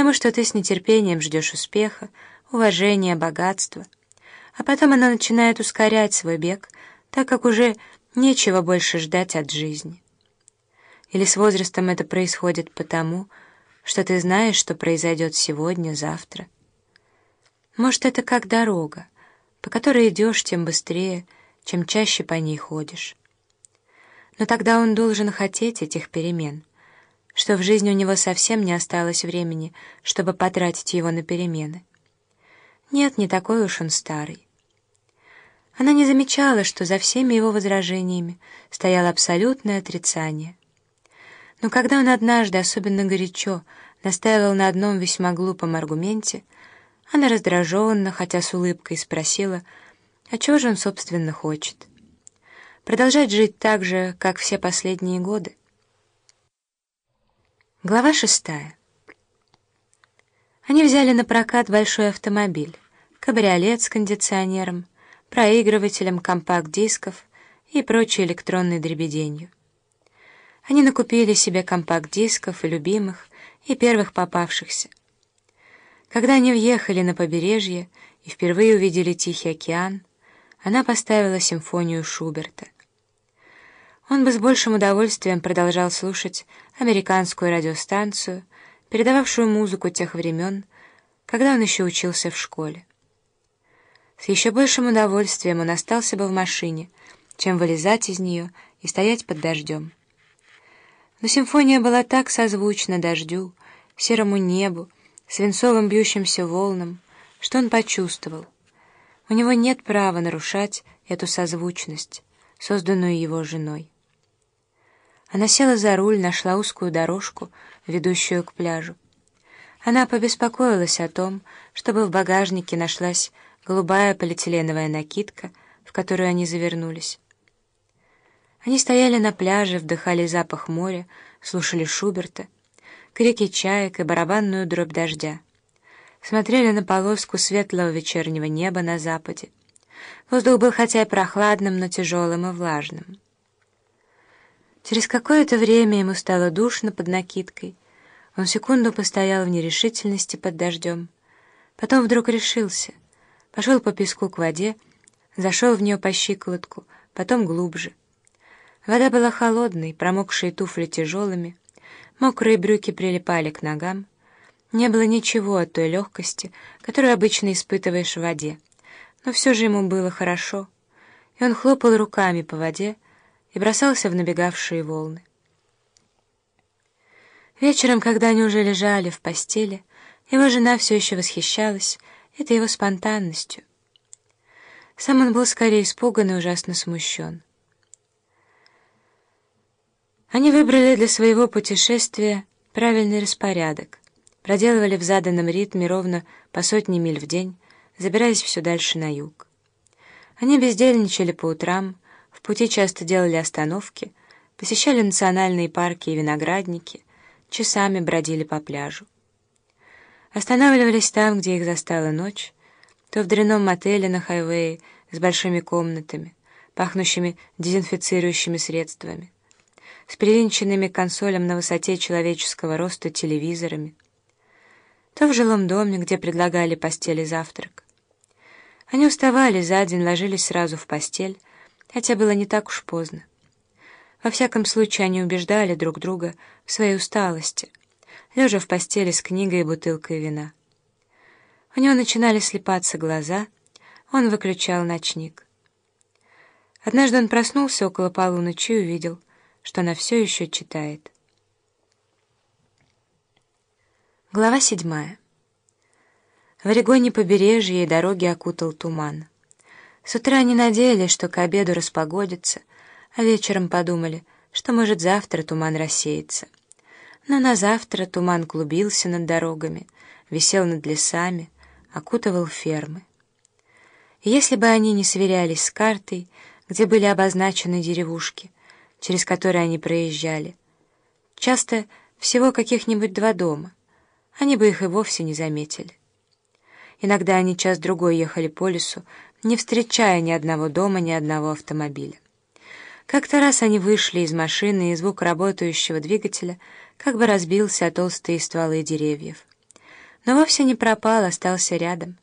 потому что ты с нетерпением ждешь успеха, уважения, богатства. А потом она начинает ускорять свой бег, так как уже нечего больше ждать от жизни. Или с возрастом это происходит потому, что ты знаешь, что произойдет сегодня, завтра. Может, это как дорога, по которой идешь тем быстрее, чем чаще по ней ходишь. Но тогда он должен хотеть этих перемен, что в жизни у него совсем не осталось времени, чтобы потратить его на перемены. Нет, не такой уж он старый. Она не замечала, что за всеми его возражениями стояло абсолютное отрицание. Но когда он однажды особенно горячо настаивал на одном весьма глупом аргументе, она раздраженно, хотя с улыбкой, спросила, а чего же он, собственно, хочет? Продолжать жить так же, как все последние годы? Глава шестая. Они взяли на прокат большой автомобиль, кабриолет с кондиционером, проигрывателем компакт-дисков и прочей электронной дребеденью. Они накупили себе компакт-дисков и любимых, и первых попавшихся. Когда они въехали на побережье и впервые увидели Тихий океан, она поставила симфонию Шуберта. Он бы с большим удовольствием продолжал слушать американскую радиостанцию, передававшую музыку тех времен, когда он еще учился в школе. С еще большим удовольствием он остался бы в машине, чем вылезать из нее и стоять под дождем. Но симфония была так созвучна дождю, серому небу, свинцовым бьющимся волнам, что он почувствовал. У него нет права нарушать эту созвучность, созданную его женой. Она села за руль, нашла узкую дорожку, ведущую к пляжу. Она побеспокоилась о том, чтобы в багажнике нашлась голубая полиэтиленовая накидка, в которую они завернулись. Они стояли на пляже, вдыхали запах моря, слушали Шуберта, крики чаек и барабанную дробь дождя. Смотрели на полоску светлого вечернего неба на западе. Воздух был хотя и прохладным, но тяжелым и влажным. Через какое-то время ему стало душно под накидкой. Он секунду постоял в нерешительности под дождем. Потом вдруг решился. Пошел по песку к воде, зашел в нее по щиколотку, потом глубже. Вода была холодной, промокшие туфли тяжелыми, мокрые брюки прилипали к ногам. Не было ничего от той легкости, которую обычно испытываешь в воде, но все же ему было хорошо, и он хлопал руками по воде и бросался в набегавшие волны. Вечером, когда они уже лежали в постели, его жена все еще восхищалась этой его спонтанностью. Сам он был скорее испуган и ужасно смущен. Они выбрали для своего путешествия правильный распорядок, проделывали в заданном ритме ровно по сотне миль в день, забираясь все дальше на юг. Они бездельничали по утрам, в пути часто делали остановки, посещали национальные парки и виноградники, часами бродили по пляжу. Останавливались там, где их застала ночь, то в дряном мотеле на хайвее с большими комнатами, пахнущими дезинфицирующими средствами, с привинченными к консолям на высоте человеческого роста телевизорами, то в жилом доме, где предлагали постели завтрак. Они уставали за день, ложились сразу в постель, хотя было не так уж поздно. Во всяком случае, они убеждали друг друга в своей усталости, лежа в постели с книгой и бутылкой вина. У него начинали слепаться глаза, он выключал ночник. Однажды он проснулся около полуночи и увидел — что она все еще читает. Глава седьмая. В Орегоне побережье и дороги окутал туман. С утра они надеялись, что к обеду распогодится, а вечером подумали, что, может, завтра туман рассеется. Но на завтра туман клубился над дорогами, висел над лесами, окутывал фермы. И если бы они не сверялись с картой, где были обозначены деревушки, через которые они проезжали. Часто всего каких-нибудь два дома. Они бы их и вовсе не заметили. Иногда они час-другой ехали по лесу, не встречая ни одного дома, ни одного автомобиля. Как-то раз они вышли из машины, и звук работающего двигателя как бы разбился о толстые стволы деревьев. но вовсе не пропал, остался рядом.